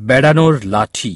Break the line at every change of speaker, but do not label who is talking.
বেড়ানোর লাঠি